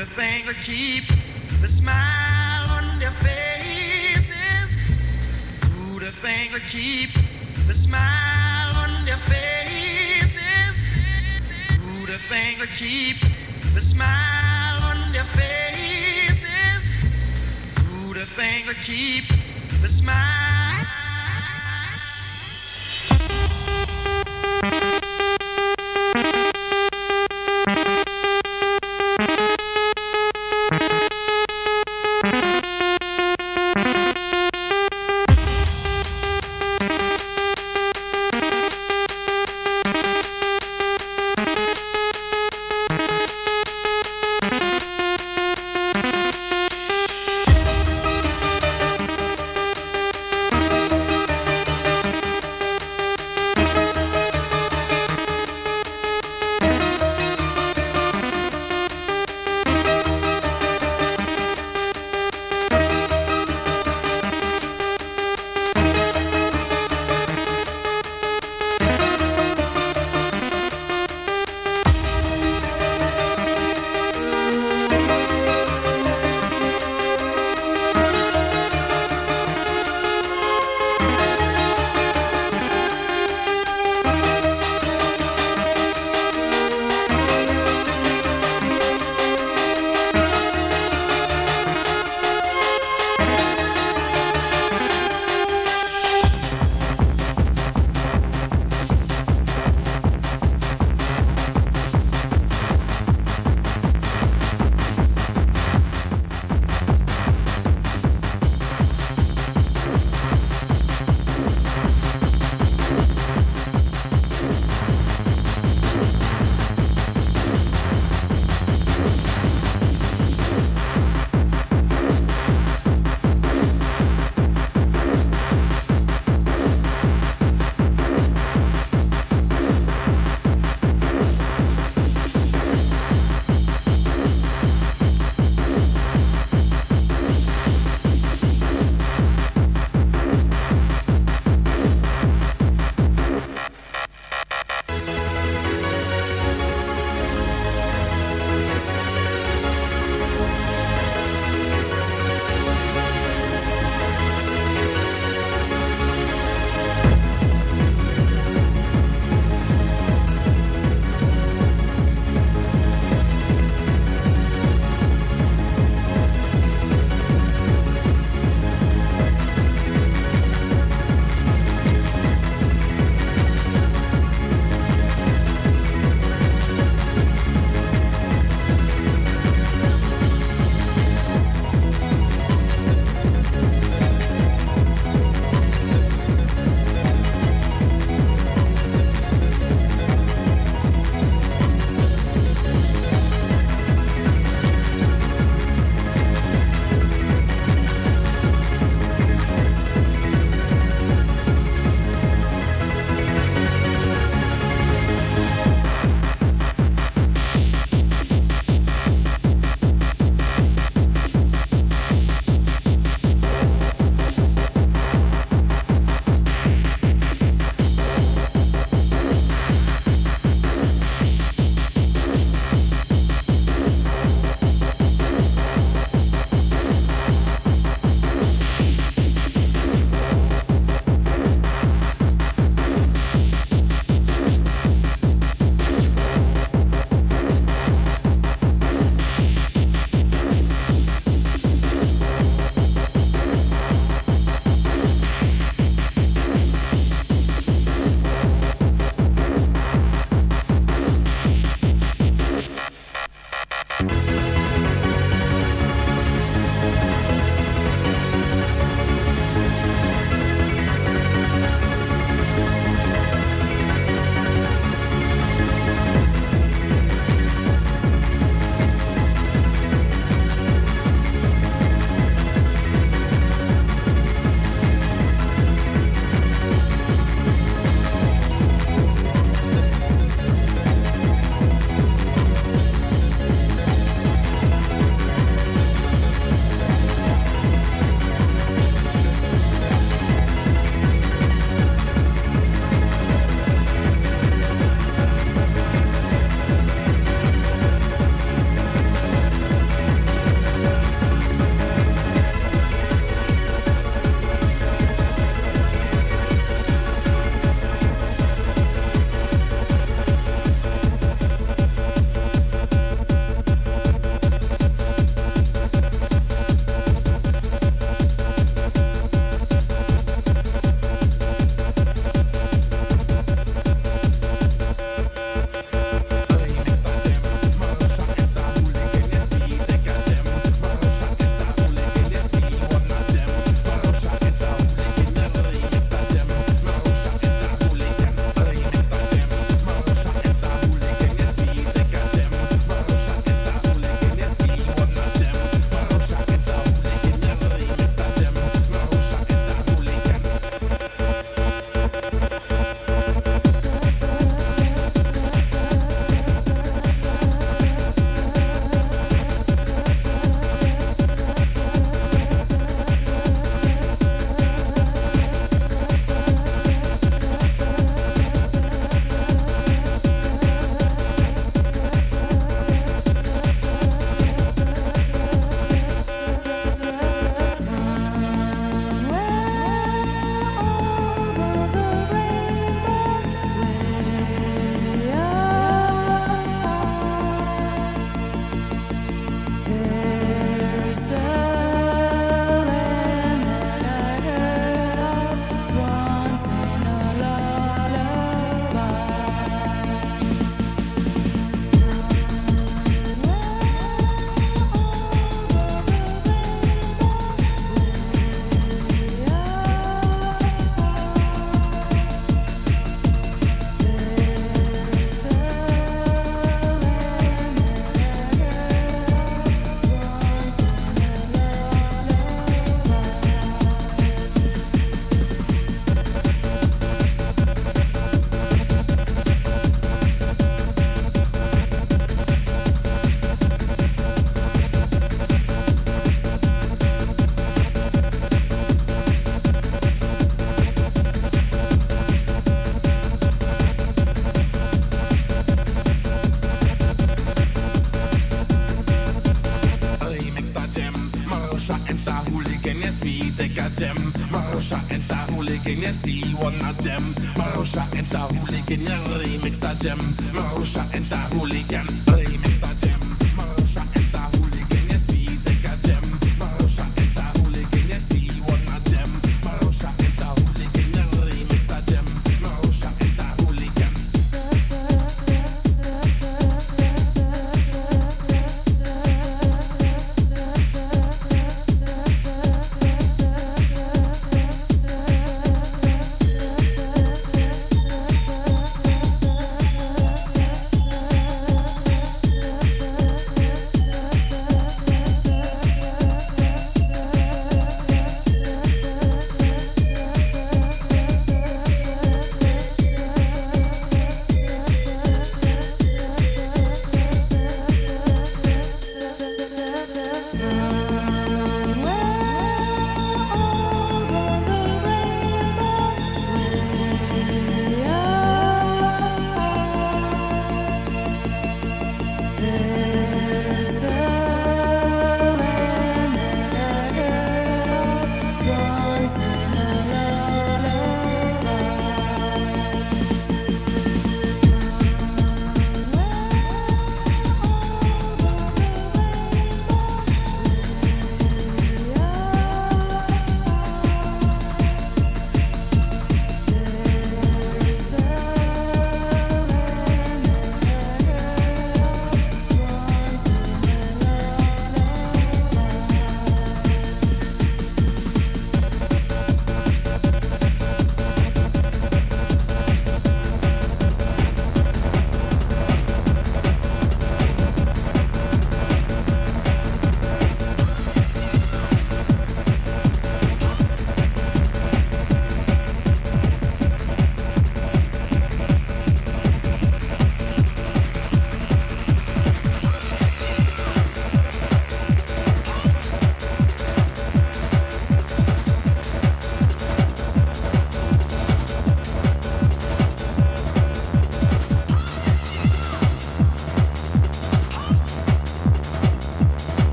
the things that keep the smile on their faces. Do the things that keep the smile on their faces. Do the things that keep the smile on their faces. Do the things that keep the smile. Marusha and the hooligan, Remix a. Marusha and the.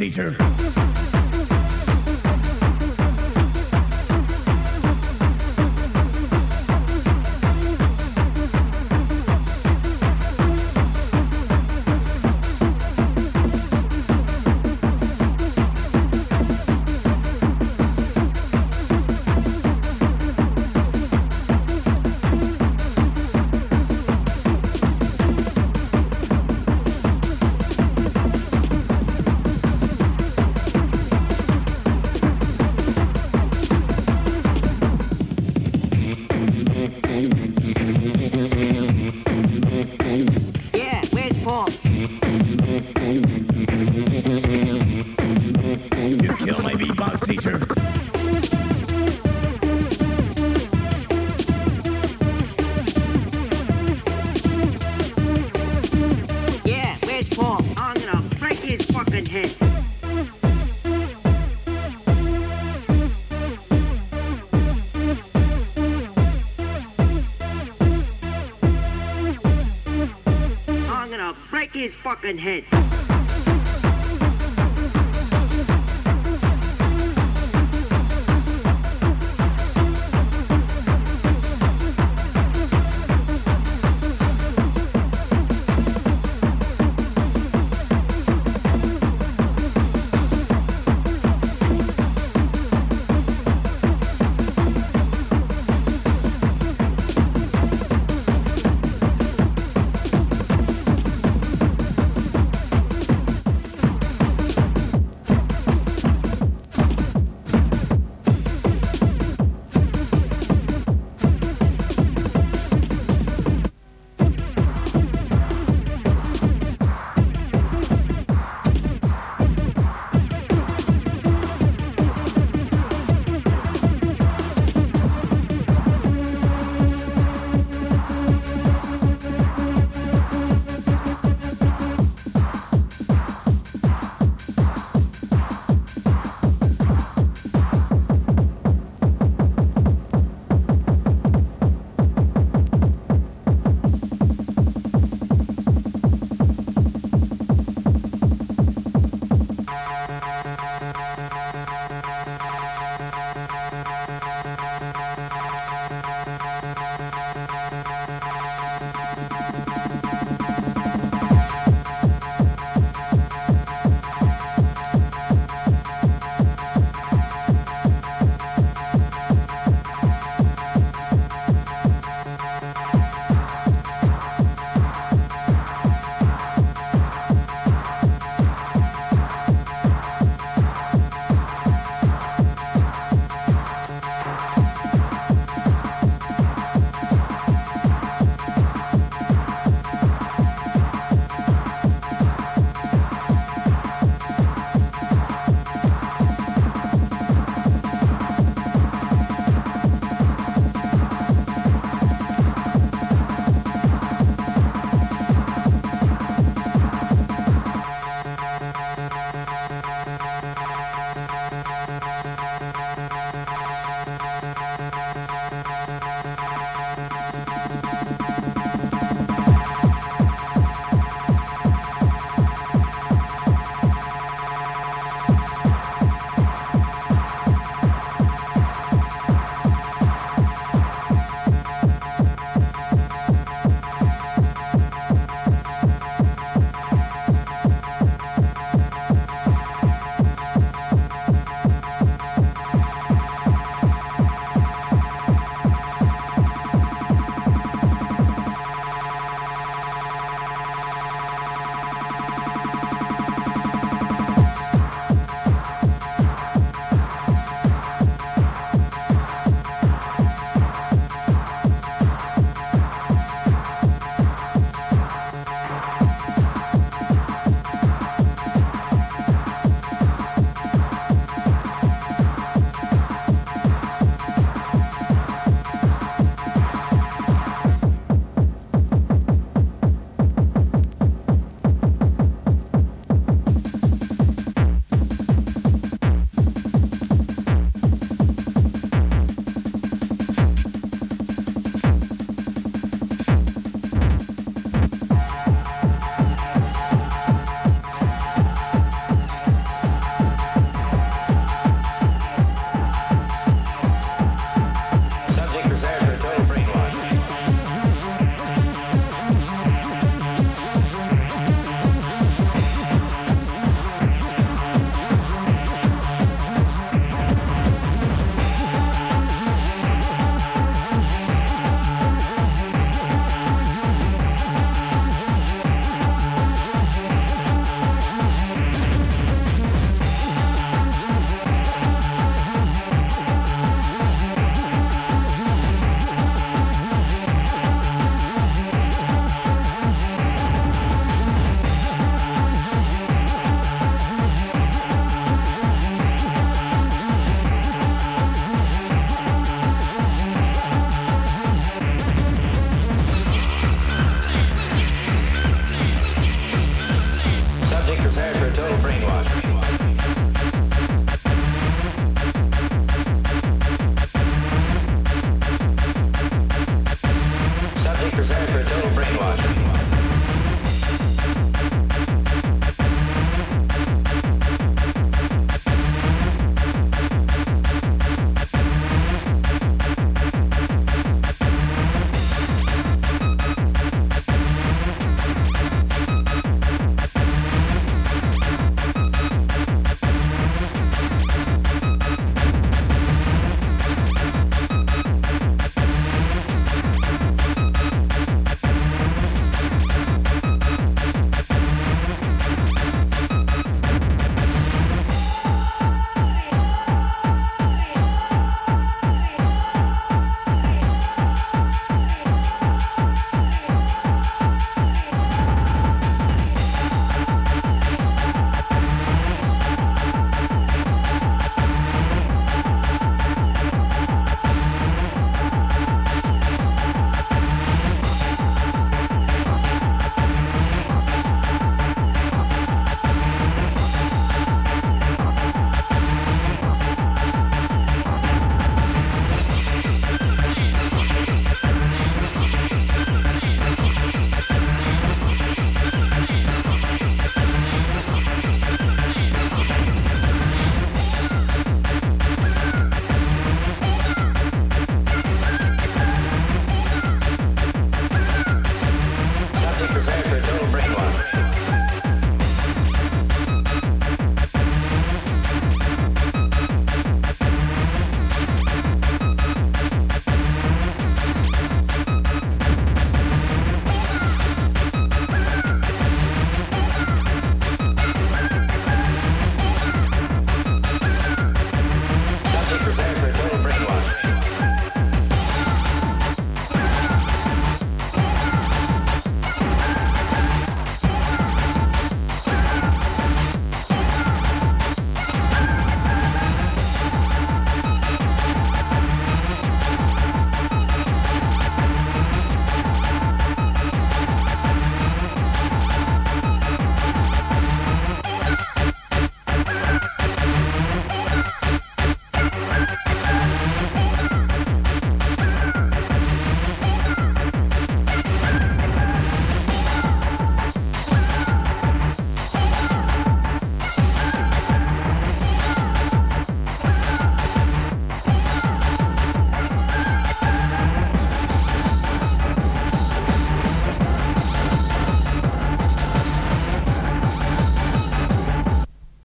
Teacher. His fucking head.